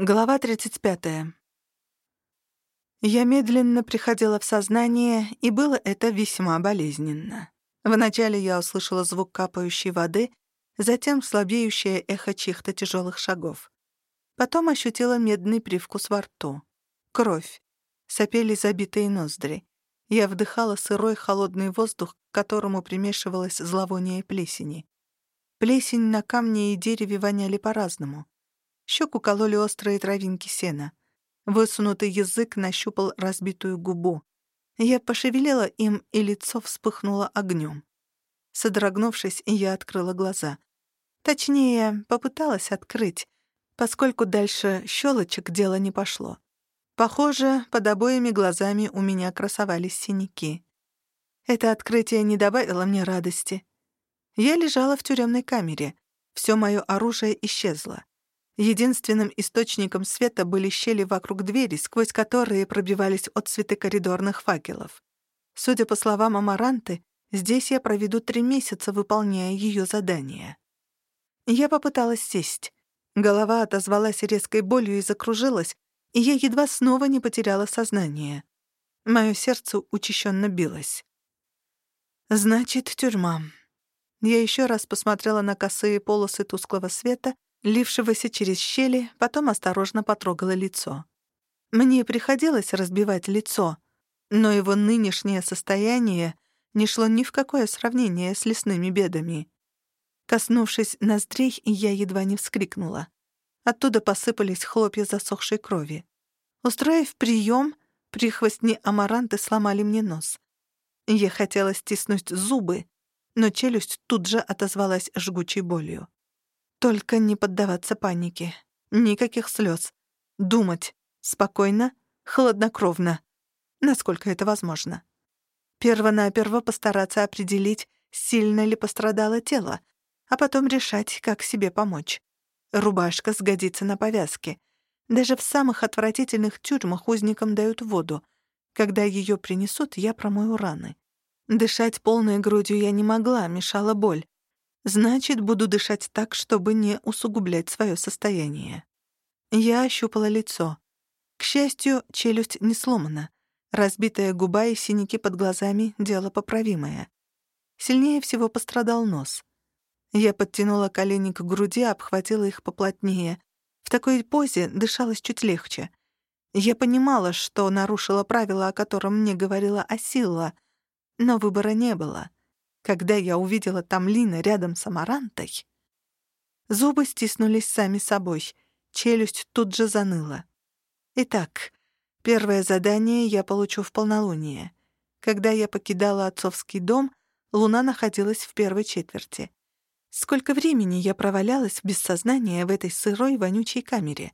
Глава 35. Я медленно приходила в сознание, и было это весьма болезненно. Вначале я услышала звук капающей воды, затем слабеющее эхо чьих-то тяжелых шагов. Потом ощутила медный привкус во рту. Кровь. Сопели забитые ноздри. Я вдыхала сырой холодный воздух, к которому примешивалось зловоние плесени. Плесень на камне и дереве воняли по-разному. Щеку кололи острые травинки сена. Высунутый язык нащупал разбитую губу. Я пошевелила им, и лицо вспыхнуло огнем. Содрогнувшись, я открыла глаза. Точнее, попыталась открыть, поскольку дальше щелочек дело не пошло. Похоже, под обоими глазами у меня красовались синяки. Это открытие не добавило мне радости. Я лежала в тюремной камере. Все мое оружие исчезло. Единственным источником света были щели вокруг двери, сквозь которые пробивались отсветы коридорных факелов. Судя по словам Амаранты, здесь я проведу три месяца, выполняя ее задание. Я попыталась сесть. Голова отозвалась резкой болью и закружилась, и я едва снова не потеряла сознание. Мое сердце учащенно билось. Значит, тюрьма. Я еще раз посмотрела на косые полосы тусклого света — лившегося через щели, потом осторожно потрогала лицо. Мне приходилось разбивать лицо, но его нынешнее состояние не шло ни в какое сравнение с лесными бедами. Коснувшись ноздрей, я едва не вскрикнула. Оттуда посыпались хлопья засохшей крови. Устроив прием, прихвостни амаранты сломали мне нос. Я хотела стиснуть зубы, но челюсть тут же отозвалась жгучей болью. Только не поддаваться панике. Никаких слез. Думать. Спокойно, хладнокровно. Насколько это возможно. Первонаперво постараться определить, сильно ли пострадало тело, а потом решать, как себе помочь. Рубашка сгодится на повязке. Даже в самых отвратительных тюрьмах узникам дают воду. Когда ее принесут, я промою раны. Дышать полной грудью я не могла, мешала боль. Значит, буду дышать так, чтобы не усугублять свое состояние. Я ощупала лицо. К счастью, челюсть не сломана. Разбитая губа и синяки под глазами — дело поправимое. Сильнее всего пострадал нос. Я подтянула колени к груди, обхватила их поплотнее. В такой позе дышалось чуть легче. Я понимала, что нарушила правила, о котором мне говорила Асилла, но выбора не было. Когда я увидела Тамлина рядом с Амарантой, зубы стиснулись сами собой, челюсть тут же заныла. Итак, первое задание я получу в полнолуние. Когда я покидала отцовский дом, луна находилась в первой четверти. Сколько времени я провалялась без сознания в этой сырой, вонючей камере.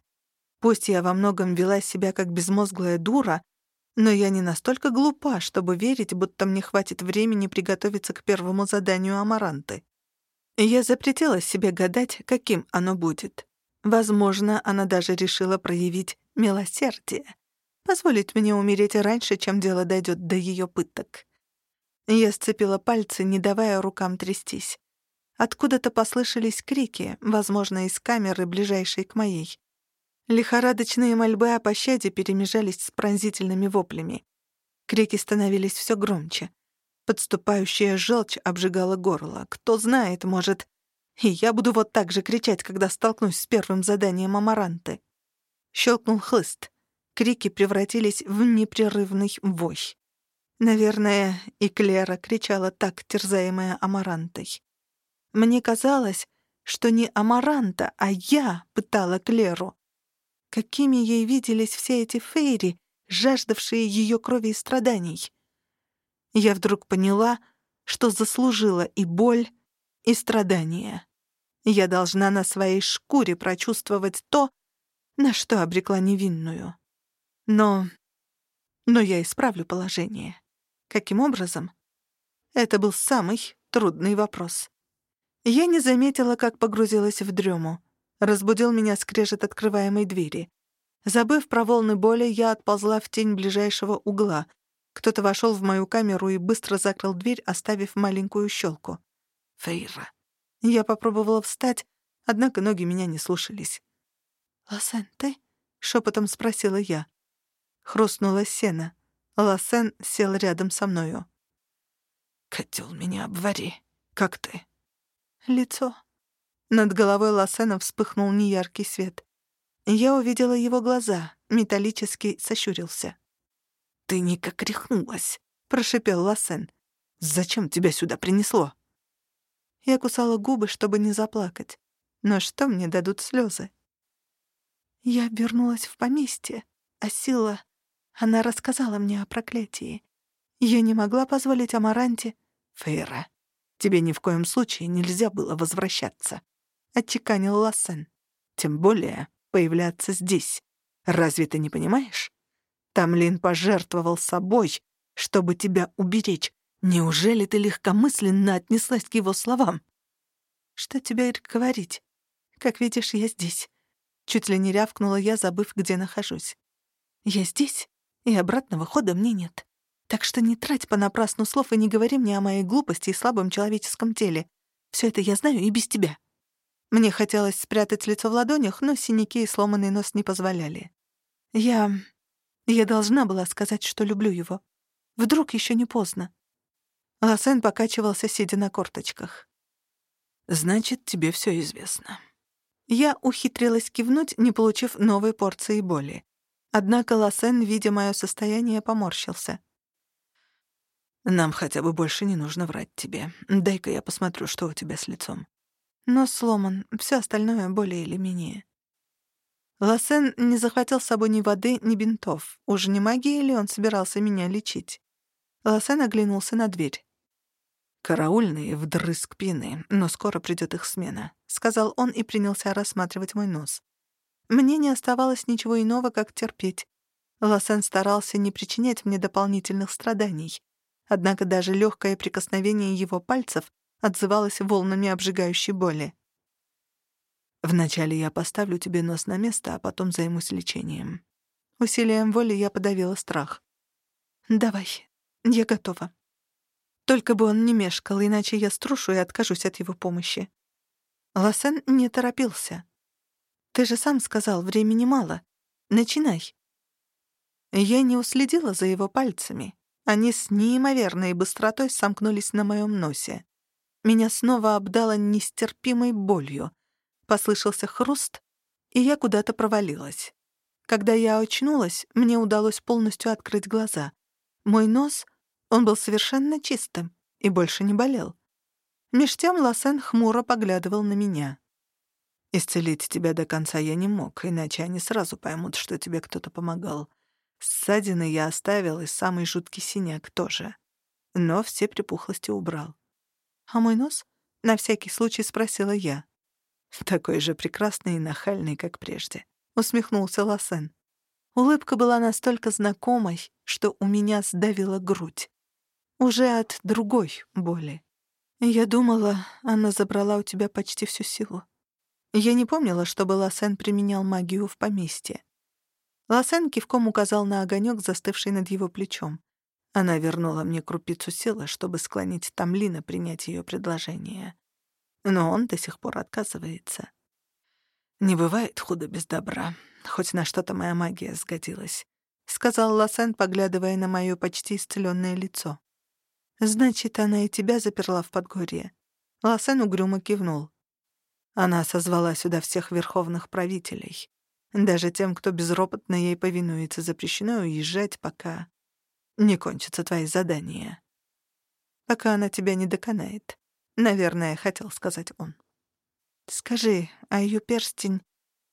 Пусть я во многом вела себя как безмозглая дура, но я не настолько глупа, чтобы верить, будто мне хватит времени приготовиться к первому заданию Амаранты. Я запретила себе гадать, каким оно будет. Возможно, она даже решила проявить милосердие, позволить мне умереть раньше, чем дело дойдет до ее пыток. Я сцепила пальцы, не давая рукам трястись. Откуда-то послышались крики, возможно, из камеры, ближайшей к моей. Лихорадочные мольбы о пощаде перемежались с пронзительными воплями. Крики становились все громче. Подступающая желчь обжигала горло. Кто знает, может, и я буду вот так же кричать, когда столкнусь с первым заданием Амаранты. Щелкнул хлыст. Крики превратились в непрерывный вой. Наверное, и Клера кричала так, терзаемая Амарантой. Мне казалось, что не Амаранта, а я пытала Клеру. Какими ей виделись все эти фейри, жаждавшие ее крови и страданий? Я вдруг поняла, что заслужила и боль, и страдания. Я должна на своей шкуре прочувствовать то, на что обрекла невинную. Но... Но я исправлю положение. Каким образом? Это был самый трудный вопрос. Я не заметила, как погрузилась в дрему. Разбудил меня скрежет открываемой двери. Забыв про волны боли, я отползла в тень ближайшего угла. Кто-то вошел в мою камеру и быстро закрыл дверь, оставив маленькую щелку. Фейра. Я попробовала встать, однако ноги меня не слушались. «Лосен, ты?» шепотом спросила я. Хрустнула сено. Лассен сел рядом со мною. «Котел, меня обвари. Как ты?» Лицо. Над головой Лассена вспыхнул неяркий свет. Я увидела его глаза, металлический сощурился. «Ты никак рехнулась», — прошипел Лассен. «Зачем тебя сюда принесло?» Я кусала губы, чтобы не заплакать. Но что мне дадут слезы? Я вернулась в поместье, а сила... Она рассказала мне о проклятии. Я не могла позволить Амаранте... «Фейра, тебе ни в коем случае нельзя было возвращаться», — отчеканил Лассен. «Тем более появляться здесь. Разве ты не понимаешь? Тамлин пожертвовал собой, чтобы тебя уберечь. Неужели ты легкомысленно отнеслась к его словам?» «Что тебе говорить? Как видишь, я здесь». Чуть ли не рявкнула я, забыв, где нахожусь. «Я здесь, и обратного хода мне нет. Так что не трать понапрасну слов и не говори мне о моей глупости и слабом человеческом теле. Все это я знаю и без тебя». Мне хотелось спрятать лицо в ладонях, но синяки и сломанный нос не позволяли. Я... я должна была сказать, что люблю его. Вдруг еще не поздно. Лосен покачивался, сидя на корточках. «Значит, тебе все известно». Я ухитрилась кивнуть, не получив новой порции боли. Однако Лосен, видя мое состояние, поморщился. «Нам хотя бы больше не нужно врать тебе. Дай-ка я посмотрю, что у тебя с лицом». Но сломан, все остальное более или менее. Лосен не захватил с собой ни воды, ни бинтов. Уж не магией ли он собирался меня лечить? Лосен оглянулся на дверь. «Караульные вдрызг пины, но скоро придет их смена», — сказал он и принялся рассматривать мой нос. Мне не оставалось ничего иного, как терпеть. Лосен старался не причинять мне дополнительных страданий. Однако даже легкое прикосновение его пальцев отзывалось волнами обжигающей боли. «Вначале я поставлю тебе нос на место, а потом займусь лечением». Усилием воли я подавила страх. «Давай, я готова». Только бы он не мешкал, иначе я струшу и откажусь от его помощи. Лосен не торопился. «Ты же сам сказал, времени мало. Начинай». Я не уследила за его пальцами. Они с неимоверной быстротой сомкнулись на моем носе. Меня снова обдало нестерпимой болью. Послышался хруст, и я куда-то провалилась. Когда я очнулась, мне удалось полностью открыть глаза. Мой нос он был совершенно чистым и больше не болел. Меж тем Лосен хмуро поглядывал на меня. «Исцелить тебя до конца я не мог, иначе они сразу поймут, что тебе кто-то помогал. Ссадины я оставил, и самый жуткий синяк тоже. Но все припухлости убрал». «А мой нос?» — на всякий случай спросила я. «Такой же прекрасный и нахальный, как прежде», — усмехнулся Лосен. Улыбка была настолько знакомой, что у меня сдавила грудь. Уже от другой боли. Я думала, она забрала у тебя почти всю силу. Я не помнила, чтобы Лосен применял магию в поместье. Лосен кивком указал на огонек, застывший над его плечом. Она вернула мне крупицу силы, чтобы склонить Тамлина принять ее предложение. Но он до сих пор отказывается. «Не бывает худо без добра. Хоть на что-то моя магия сгодилась», — сказал Лосен, поглядывая на моё почти исцелённое лицо. «Значит, она и тебя заперла в Подгорье?» Лосен угрюмо кивнул. Она созвала сюда всех верховных правителей. Даже тем, кто безропотно ей повинуется, запрещено уезжать, пока не кончатся твои задания. Пока она тебя не доконает. Наверное, хотел сказать он. Скажи, а ее перстень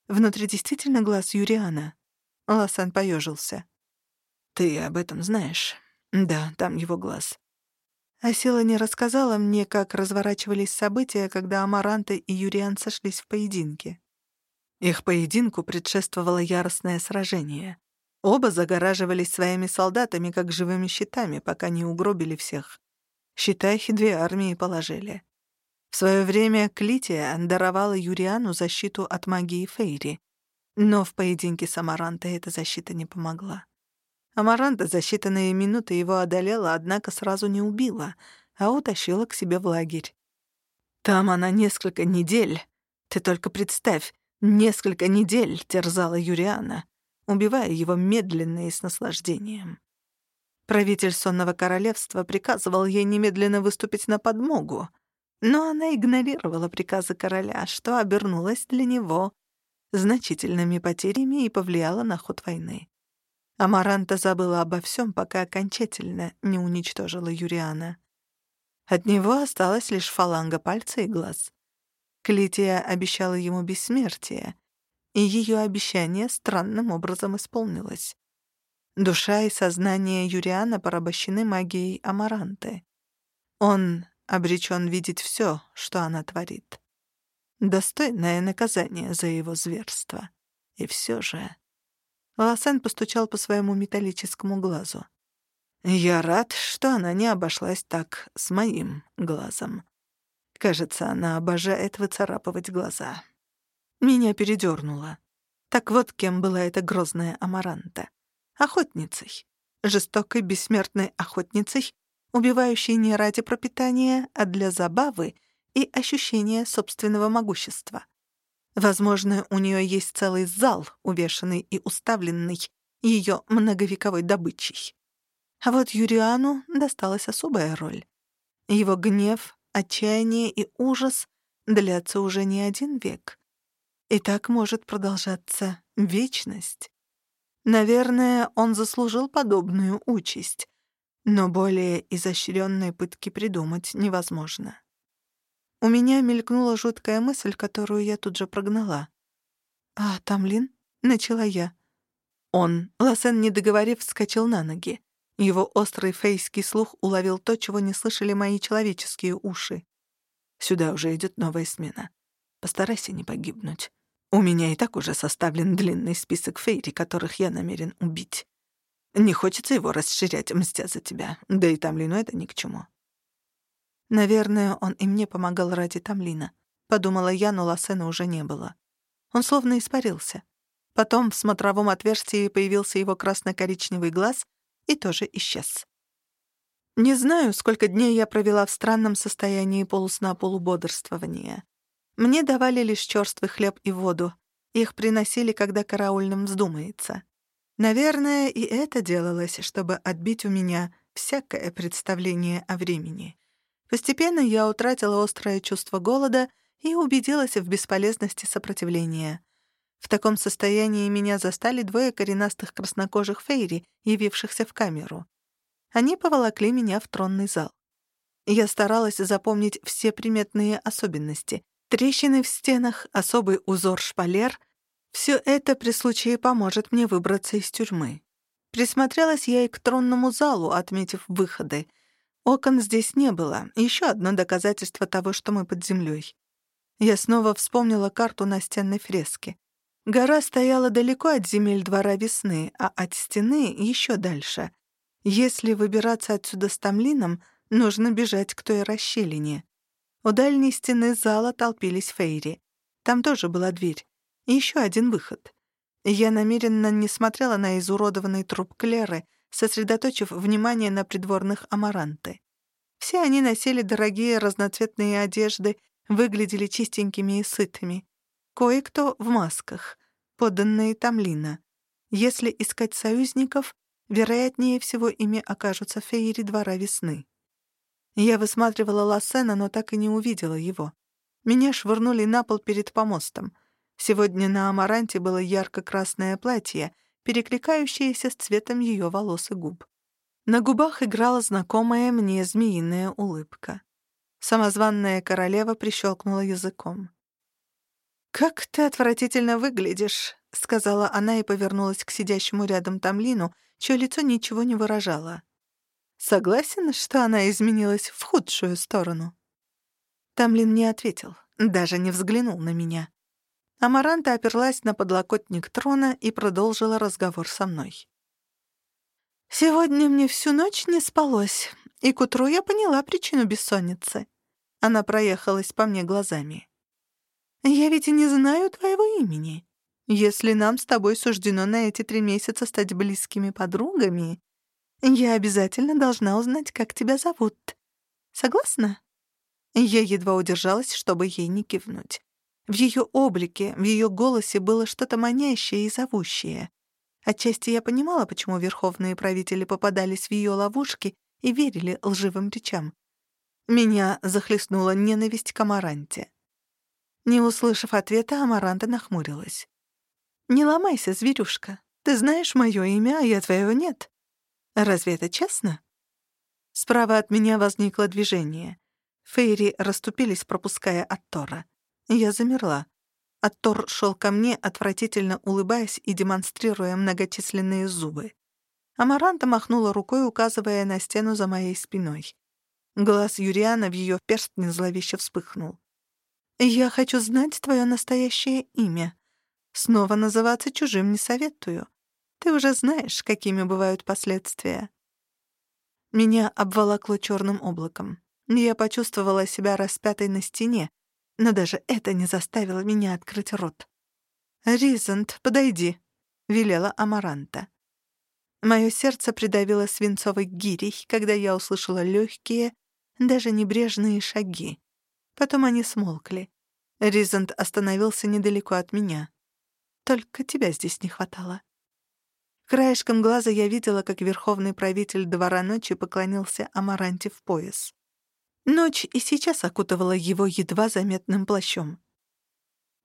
внутри действительно глаз Юриана? Лосан поежился. Ты об этом знаешь? Да, там его глаз. А Сила не рассказала мне, как разворачивались события, когда Амаранта и Юриан сошлись в поединке. Их поединку предшествовало яростное сражение. Оба загораживались своими солдатами, как живыми щитами, пока не угробили всех. Считай, две армии положили. В свое время Клития даровала Юриану защиту от магии Фейри. Но в поединке с Амарантой эта защита не помогла. Амаранта за считанные минуты его одолела, однако сразу не убила, а утащила к себе в лагерь. Там она несколько недель, ты только представь, несколько недель терзала Юриана. Убивая его медленно и с наслаждением. Правитель сонного королевства приказывал ей немедленно выступить на подмогу, но она игнорировала приказы короля, что обернулось для него значительными потерями и повлияло на ход войны. Амаранта забыла обо всем, пока окончательно не уничтожила Юриана. От него осталась лишь фаланга пальца и глаз. Клития обещала ему бессмертие, и ее обещание странным образом исполнилось. Душа и сознание Юриана порабощены магией Амаранты. Он обречен видеть все, что она творит. Достойное наказание за его зверство. И все же... Лосен постучал по своему металлическому глазу. «Я рад, что она не обошлась так с моим глазом. Кажется, она обожает выцарапывать глаза». Меня передёрнуло. Так вот кем была эта грозная Амаранта. Охотницей. Жестокой бессмертной охотницей, убивающей не ради пропитания, а для забавы и ощущения собственного могущества. Возможно, у нее есть целый зал, увешанный и уставленный ее многовековой добычей. А вот Юриану досталась особая роль. Его гнев, отчаяние и ужас длятся уже не один век. И так может продолжаться вечность. Наверное, он заслужил подобную участь, но более изощренной пытки придумать невозможно. У меня мелькнула жуткая мысль, которую я тут же прогнала. «А, Тамлин?» — начала я. Он, Лосен, не договорив, вскочил на ноги. Его острый фейский слух уловил то, чего не слышали мои человеческие уши. «Сюда уже идет новая смена. Постарайся не погибнуть. У меня и так уже составлен длинный список фейри, которых я намерен убить. Не хочется его расширять, мстя за тебя. Да и Тамлину это ни к чему. Наверное, он и мне помогал ради Тамлина. Подумала я, но Лассена уже не было. Он словно испарился. Потом в смотровом отверстии появился его красно-коричневый глаз и тоже исчез. Не знаю, сколько дней я провела в странном состоянии полусна-полубодрствования. Мне давали лишь чёрствый хлеб и воду. Их приносили, когда караульным вздумается. Наверное, и это делалось, чтобы отбить у меня всякое представление о времени. Постепенно я утратила острое чувство голода и убедилась в бесполезности сопротивления. В таком состоянии меня застали двое коренастых краснокожих фейри, явившихся в камеру. Они поволокли меня в тронный зал. Я старалась запомнить все приметные особенности. Трещины в стенах, особый узор шпалер — все это при случае поможет мне выбраться из тюрьмы. Присмотрелась я и к тронному залу, отметив выходы — Окон здесь не было. Еще одно доказательство того, что мы под землей. Я снова вспомнила карту настенной фрески. Гора стояла далеко от земель двора весны, а от стены еще дальше. Если выбираться отсюда с Тамлином, нужно бежать к той расщелине. У дальней стены зала толпились фейри. Там тоже была дверь. И еще один выход. Я намеренно не смотрела на изуродованный труп Клеры, сосредоточив внимание на придворных амаранты. Все они носили дорогие разноцветные одежды, выглядели чистенькими и сытыми. Кое-кто в масках, подданные Тамлина. Если искать союзников, вероятнее всего ими окажутся феери двора весны. Я высматривала Лассена, но так и не увидела его. Меня швырнули на пол перед помостом. Сегодня на Амаранте было ярко-красное платье, перекликающиеся с цветом ее волос и губ. На губах играла знакомая мне змеиная улыбка. Самозванная королева прищелкнула языком. «Как ты отвратительно выглядишь», — сказала она и повернулась к сидящему рядом Тамлину, чье лицо ничего не выражало. «Согласен, что она изменилась в худшую сторону?» Тамлин не ответил, даже не взглянул на меня. Амаранта оперлась на подлокотник трона и продолжила разговор со мной. «Сегодня мне всю ночь не спалось, и к утру я поняла причину бессонницы». Она проехалась по мне глазами. «Я ведь и не знаю твоего имени. Если нам с тобой суждено на эти три месяца стать близкими подругами, я обязательно должна узнать, как тебя зовут. Согласна?» Я едва удержалась, чтобы ей не кивнуть. В ее облике, в ее голосе было что-то манящее и зовущее. Отчасти я понимала, почему верховные правители попадались в ее ловушки и верили лживым речам. Меня захлестнула ненависть к Амаранте. Не услышав ответа, Амаранта нахмурилась. «Не ломайся, зверюшка. Ты знаешь моё имя, а я твоего нет. Разве это честно?» Справа от меня возникло движение. Фейри расступились, пропуская Аттора. Я замерла. Аттор шел ко мне, отвратительно улыбаясь и демонстрируя многочисленные зубы. Амаранта махнула рукой, указывая на стену за моей спиной. Глаз Юриана в ее перстне зловеще вспыхнул. «Я хочу знать твое настоящее имя. Снова называться чужим не советую. Ты уже знаешь, какими бывают последствия». Меня обволокло черным облаком. Я почувствовала себя распятой на стене, но даже это не заставило меня открыть рот. «Ризант, подойди», — велела Амаранта. Мое сердце придавило свинцовой гирей, когда я услышала легкие, даже небрежные шаги. Потом они смолкли. Ризант остановился недалеко от меня. Только тебя здесь не хватало. Краешком глаза я видела, как верховный правитель двора ночи поклонился Амаранте в пояс. Ночь и сейчас окутывала его едва заметным плащом.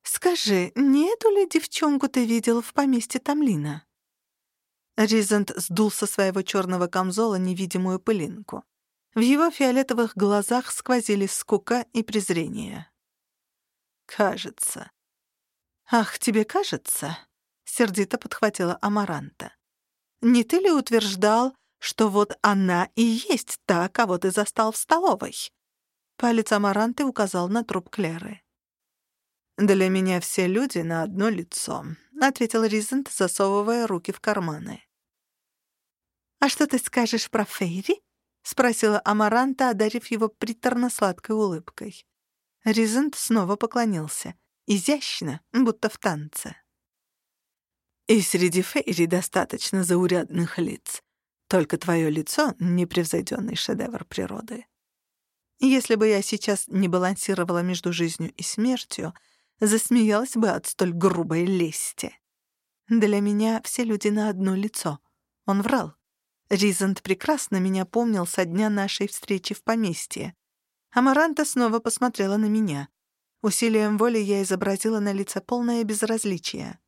«Скажи, не эту ли девчонку ты видел в поместье Тамлина?» Ризант сдул со своего черного камзола невидимую пылинку. В его фиолетовых глазах сквозили скука и презрение. «Кажется». «Ах, тебе кажется?» — сердито подхватила Амаранта. «Не ты ли утверждал, что вот она и есть та, кого ты застал в столовой?» Палец Амаранты указал на труп Клеры. «Для меня все люди на одно лицо», — ответил Ризент, засовывая руки в карманы. «А что ты скажешь про Фейри?» — спросила Амаранта, одарив его приторно-сладкой улыбкой. Ризент снова поклонился. Изящно, будто в танце. «И среди Фейри достаточно заурядных лиц. Только твое лицо — непревзойденный шедевр природы. Если бы я сейчас не балансировала между жизнью и смертью, засмеялась бы от столь грубой лести. Для меня все люди на одно лицо. Он врал. Ризант прекрасно меня помнил со дня нашей встречи в поместье. Амаранта снова посмотрела на меня. Усилием воли я изобразила на лице полное безразличие.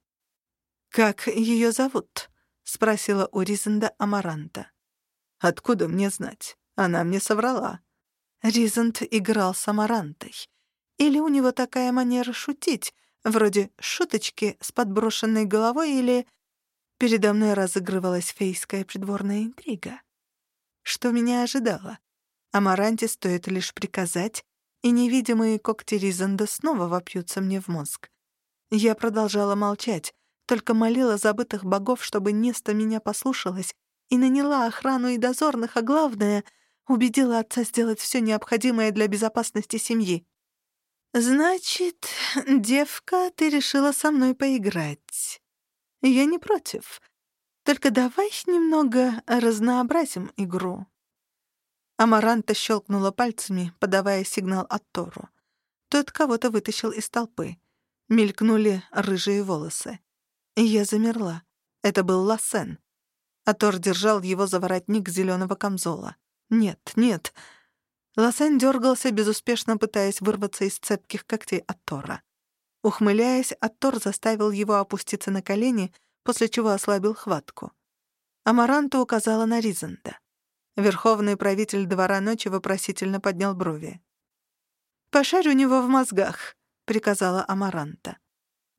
«Как ее зовут?» — спросила у Ризенда Амаранта. «Откуда мне знать? Она мне соврала». Ризент играл с Амарантой. Или у него такая манера шутить, вроде шуточки с подброшенной головой или... Передо мной разыгрывалась фейская придворная интрига. Что меня ожидало? Амаранте стоит лишь приказать, и невидимые когти Ризенда снова вопьются мне в мозг. Я продолжала молчать, только молила забытых богов, чтобы Неста меня послушалась и наняла охрану и дозорных, а главное — убедила отца сделать все необходимое для безопасности семьи. «Значит, девка, ты решила со мной поиграть. Я не против. Только давай немного разнообразим игру». Амаранта щелкнула пальцами, подавая сигнал от Тору. Тот кого-то вытащил из толпы. Мелькнули рыжие волосы. И я замерла. Это был Лассен. Атор держал его за воротник зеленого камзола. Нет, нет. Лассен дергался, безуспешно пытаясь вырваться из цепких когтей Атора. Ухмыляясь, Атор заставил его опуститься на колени, после чего ослабил хватку. Амаранта указала на Ризанда. Верховный правитель двора ночи вопросительно поднял брови. «Пошарь у него в мозгах», — приказала Амаранта.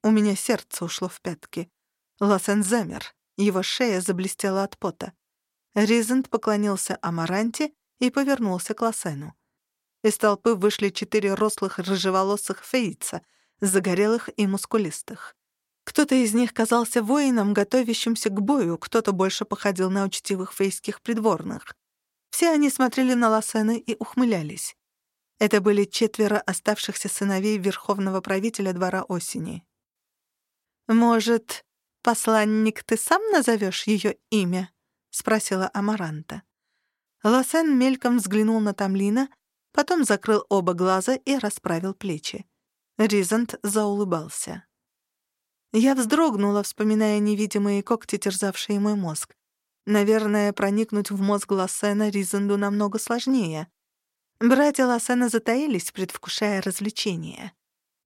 У меня сердце ушло в пятки. Лассен замер, его шея заблестела от пота. Ризент поклонился Амаранте и повернулся к Лассену. Из толпы вышли четыре рослых рыжеволосых фейца, загорелых и мускулистых. Кто-то из них казался воином, готовящимся к бою, кто-то больше походил на учтивых фейских придворных. Все они смотрели на Лассена и ухмылялись. Это были четверо оставшихся сыновей верховного правителя двора осени. «Может, посланник, ты сам назовешь ее имя?» — спросила Амаранта. Лосен мельком взглянул на Тамлина, потом закрыл оба глаза и расправил плечи. Ризант заулыбался. Я вздрогнула, вспоминая невидимые когти, терзавшие мой мозг. Наверное, проникнуть в мозг Лассена Ризенду намного сложнее. Братья Лассена затаились, предвкушая развлечения.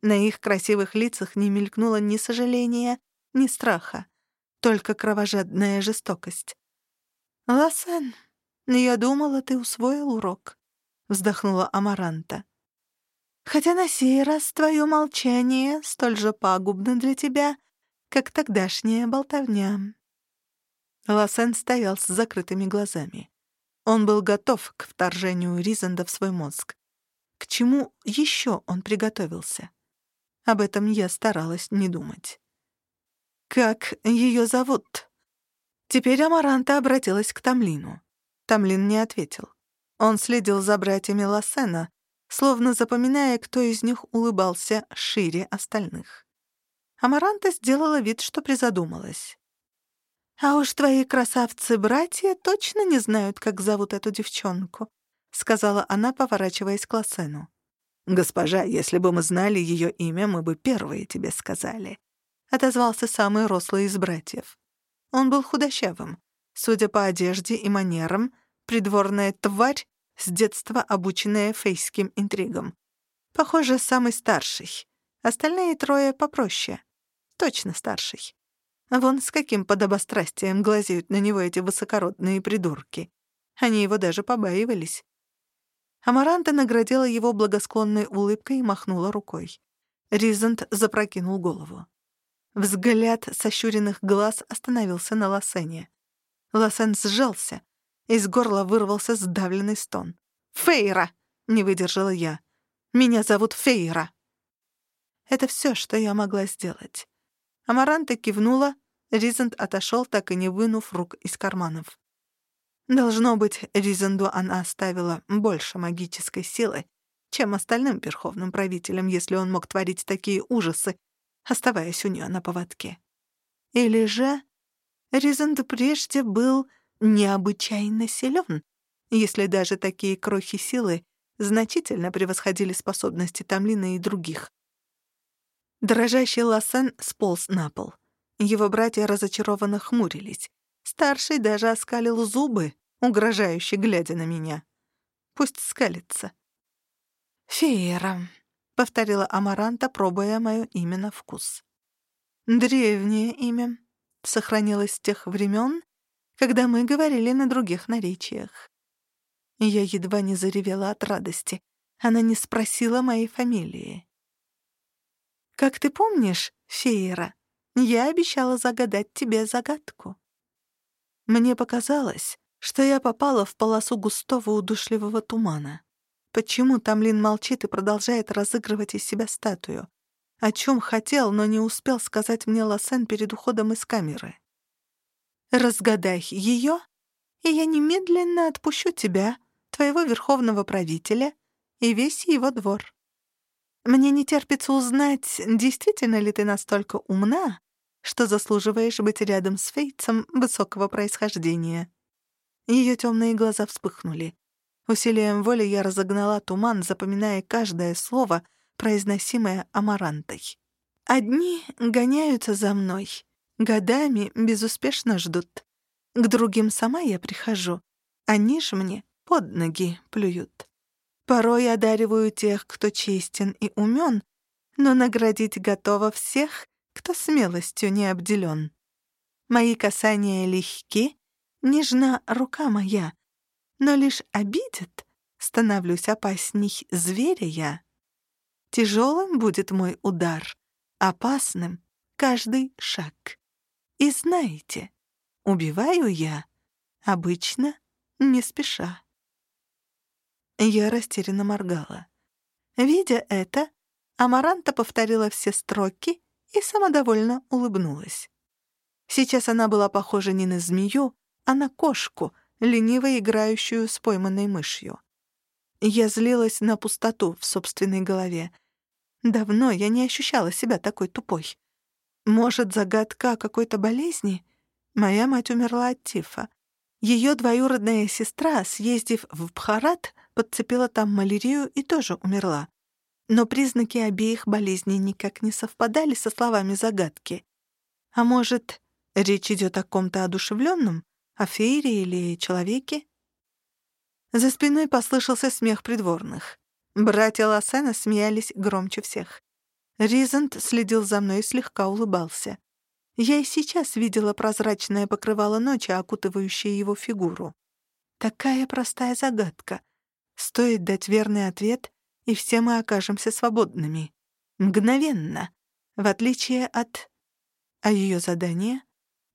На их красивых лицах не мелькнуло ни сожаления, ни страха, только кровожадная жестокость. «Лассен, я думала, ты усвоил урок», — вздохнула Амаранта. «Хотя на сей раз твое молчание столь же пагубно для тебя, как тогдашняя болтовня». Лассен стоял с закрытыми глазами. Он был готов к вторжению Ризанда в свой мозг. К чему еще он приготовился? Об этом я старалась не думать. «Как ее зовут?» Теперь Амаранта обратилась к Тамлину. Тамлин не ответил. Он следил за братьями Лассена, словно запоминая, кто из них улыбался шире остальных. Амаранта сделала вид, что призадумалась. «А уж твои красавцы-братья точно не знают, как зовут эту девчонку», — сказала она, поворачиваясь к Лассену. «Госпожа, если бы мы знали ее имя, мы бы первые тебе сказали», — отозвался самый рослый из братьев. Он был худощавым. Судя по одежде и манерам, придворная тварь, с детства обученная фейским интригам. Похоже, самый старший. Остальные трое попроще. Точно старший. Вон с каким подобострастием глазеют на него эти высокородные придурки. Они его даже побаивались. Амаранта наградила его благосклонной улыбкой и махнула рукой. Ризент запрокинул голову. Взгляд сощуренных глаз остановился на Лосене. Лосен сжался. Из горла вырвался сдавленный стон. «Фейра!» — не выдержала я. «Меня зовут Фейра!» Это все, что я могла сделать. Амаранта кивнула, Ризент отошел, так и не вынув рук из карманов. Должно быть, Ризенду она оставила больше магической силы, чем остальным верховным правителям, если он мог творить такие ужасы, оставаясь у нее на поводке. Или же Ризент прежде был необычайно силен, если даже такие крохи силы значительно превосходили способности Тамлина и других. Дрожащий Лассен сполз на пол. Его братья разочарованно хмурились. Старший даже оскалил зубы, угрожающе глядя на меня. Пусть скалится. «Феера», — повторила Амаранта, пробуя моё имя на вкус. «Древнее имя. Сохранилось с тех времен, когда мы говорили на других наречиях». Я едва не заревела от радости. Она не спросила моей фамилии. Как ты помнишь, Феера, я обещала загадать тебе загадку. Мне показалось, что я попала в полосу густого удушливого тумана. Почему Тамлин молчит и продолжает разыгрывать из себя статую? О чем хотел, но не успел сказать мне Лосен перед уходом из камеры. «Разгадай ее, и я немедленно отпущу тебя, твоего верховного правителя и весь его двор». Мне не терпится узнать, действительно ли ты настолько умна, что заслуживаешь быть рядом с Фейтсом высокого происхождения». Ее темные глаза вспыхнули. Усилием воли я разогнала туман, запоминая каждое слово, произносимое амарантой. «Одни гоняются за мной, годами безуспешно ждут. К другим сама я прихожу, они ж мне под ноги плюют. Порой одариваю тех, кто честен и умен, но наградить готова всех, кто смелостью не обделен. Мои касания легки, нежна рука моя, но лишь обидят, становлюсь опасней зверя я. Тяжелым будет мой удар, опасным каждый шаг. И знаете, убиваю я обычно не спеша. Я растерянно моргала. Видя это, Амаранта повторила все строки и самодовольно улыбнулась. Сейчас она была похожа не на змею, а на кошку, лениво играющую с пойманной мышью. Я злилась на пустоту в собственной голове. Давно я не ощущала себя такой тупой. Может, загадка о какой-то болезни? Моя мать умерла от тифа. Ее двоюродная сестра, съездив в Бхарат, подцепила там малярию и тоже умерла. Но признаки обеих болезней никак не совпадали со словами загадки. А может, речь идет о ком-то одушевленном, о феере или человеке? За спиной послышался смех придворных. Братья Лассена смеялись громче всех. Ризант следил за мной и слегка улыбался. Я и сейчас видела прозрачное покрывало ночи, окутывающее его фигуру. Такая простая загадка. Стоит дать верный ответ, и все мы окажемся свободными. Мгновенно. В отличие от... А ее задание?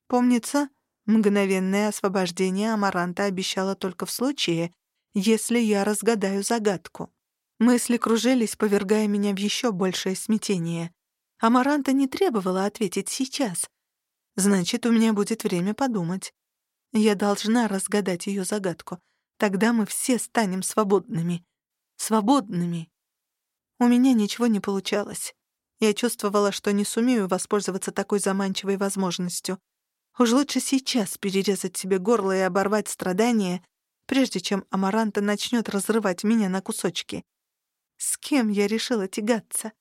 Помнится, мгновенное освобождение Амаранта обещала только в случае, если я разгадаю загадку. Мысли кружились, повергая меня в еще большее смятение. Амаранта не требовала ответить сейчас. Значит, у меня будет время подумать. Я должна разгадать ее загадку. Тогда мы все станем свободными. Свободными. У меня ничего не получалось. Я чувствовала, что не сумею воспользоваться такой заманчивой возможностью. Уж лучше сейчас перерезать себе горло и оборвать страдания, прежде чем Амаранта начнет разрывать меня на кусочки. С кем я решила тягаться?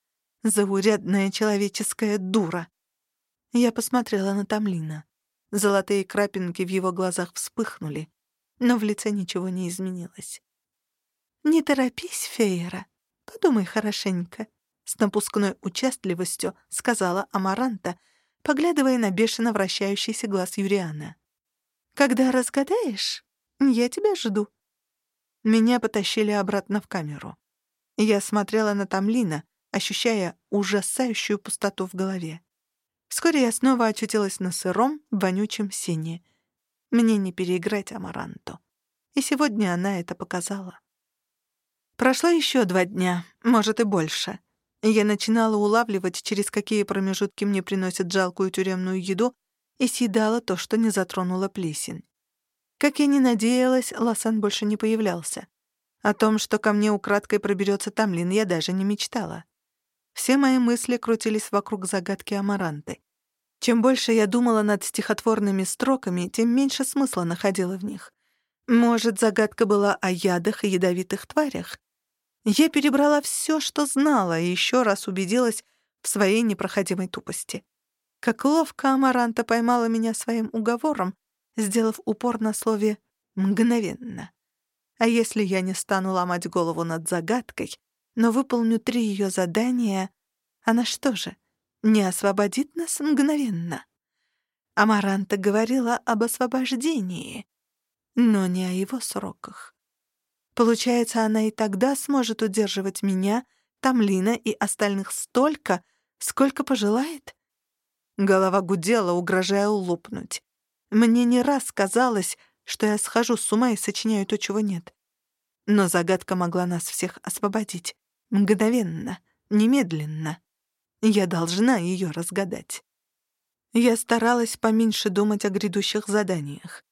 Заурядная человеческая дура. Я посмотрела на Тамлина. Золотые крапинки в его глазах вспыхнули, но в лице ничего не изменилось. «Не торопись, Фейера. Подумай хорошенько», — с напускной участливостью сказала Амаранта, поглядывая на бешено вращающийся глаз Юриана. «Когда разгадаешь, я тебя жду». Меня потащили обратно в камеру. Я смотрела на Тамлина, ощущая ужасающую пустоту в голове. Вскоре я снова очутилась на сыром, вонючем сине. Мне не переиграть Амаранту. И сегодня она это показала. Прошло еще два дня, может и больше. Я начинала улавливать, через какие промежутки мне приносят жалкую тюремную еду, и съедала то, что не затронула плесень. Как я ни надеялась, Ласан больше не появлялся. О том, что ко мне украдкой проберется Тамлин, я даже не мечтала. Все мои мысли крутились вокруг загадки Амаранты. Чем больше я думала над стихотворными строками, тем меньше смысла находила в них. Может, загадка была о ядах и ядовитых тварях? Я перебрала все, что знала, и еще раз убедилась в своей непроходимой тупости. Как ловко Амаранта поймала меня своим уговором, сделав упор на слове «мгновенно». А если я не стану ломать голову над загадкой, но выполню три ее задания, она что же, не освободит нас мгновенно? Амаранта говорила об освобождении, но не о его сроках. Получается, она и тогда сможет удерживать меня, Тамлина и остальных столько, сколько пожелает? Голова гудела, угрожая лопнуть. Мне не раз казалось, что я схожу с ума и сочиняю то, чего нет. Но загадка могла нас всех освободить. Мгновенно, немедленно. Я должна ее разгадать. Я старалась поменьше думать о грядущих заданиях.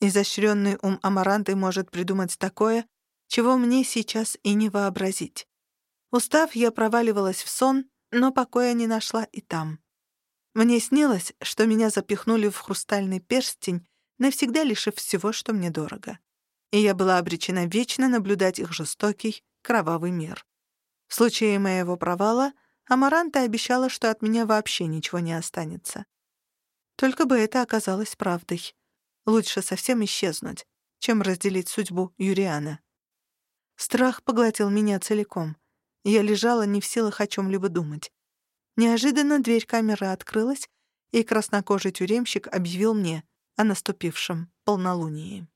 Изощренный ум Амаранты может придумать такое, чего мне сейчас и не вообразить. Устав, я проваливалась в сон, но покоя не нашла и там. Мне снилось, что меня запихнули в хрустальный перстень навсегда лишив всего, что мне дорого. И я была обречена вечно наблюдать их жестокий, кровавый мир. В случае моего провала Амаранта обещала, что от меня вообще ничего не останется. Только бы это оказалось правдой. Лучше совсем исчезнуть, чем разделить судьбу Юриана. Страх поглотил меня целиком. Я лежала не в силах о чем-либо думать. Неожиданно дверь камеры открылась, и краснокожий тюремщик объявил мне — о наступившем полнолунии.